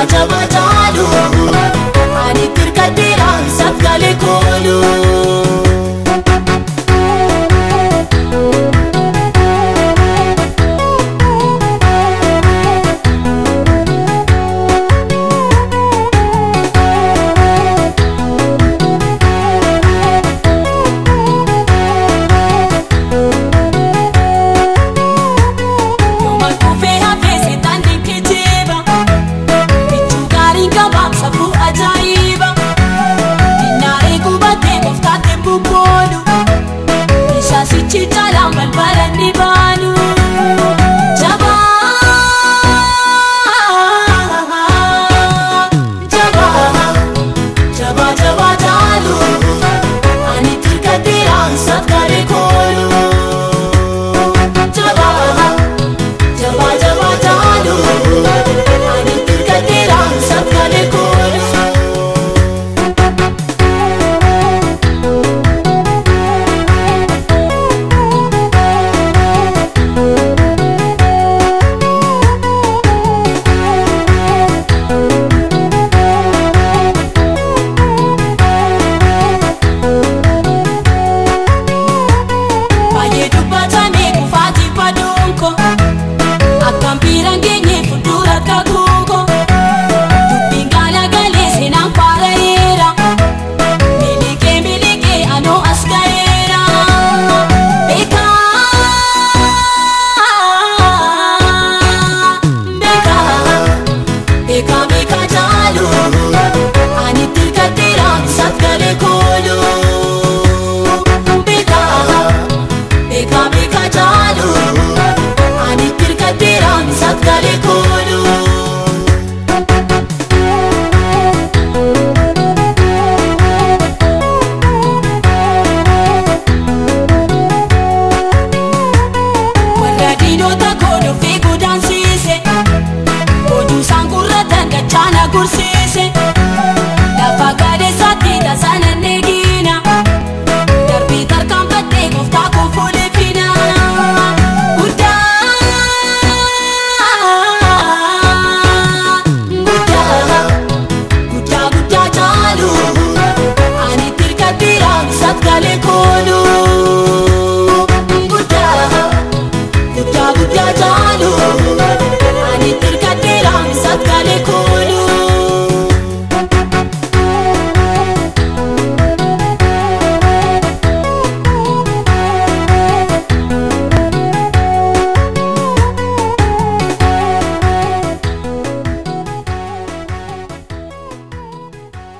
Ajaba taalu Ani kirkatti laansaaf galee kooluu. ci talam balbaran ni Calico.